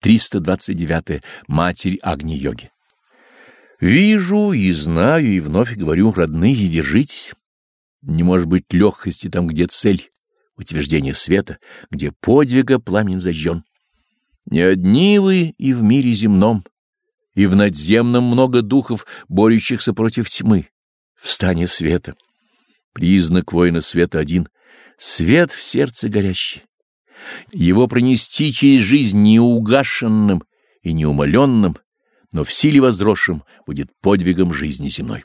329. Матерь Агни-йоги. Вижу и знаю, и вновь говорю, родные, держитесь. Не может быть легкости там, где цель, утверждение света, где подвига пламень зажжен. Не одни вы и в мире земном, и в надземном много духов, борющихся против тьмы. Встане света. Признак воина света один — свет в сердце горящий. Его пронести через жизнь неугашенным и неумоленным, но в силе возросшим будет подвигом жизни земной.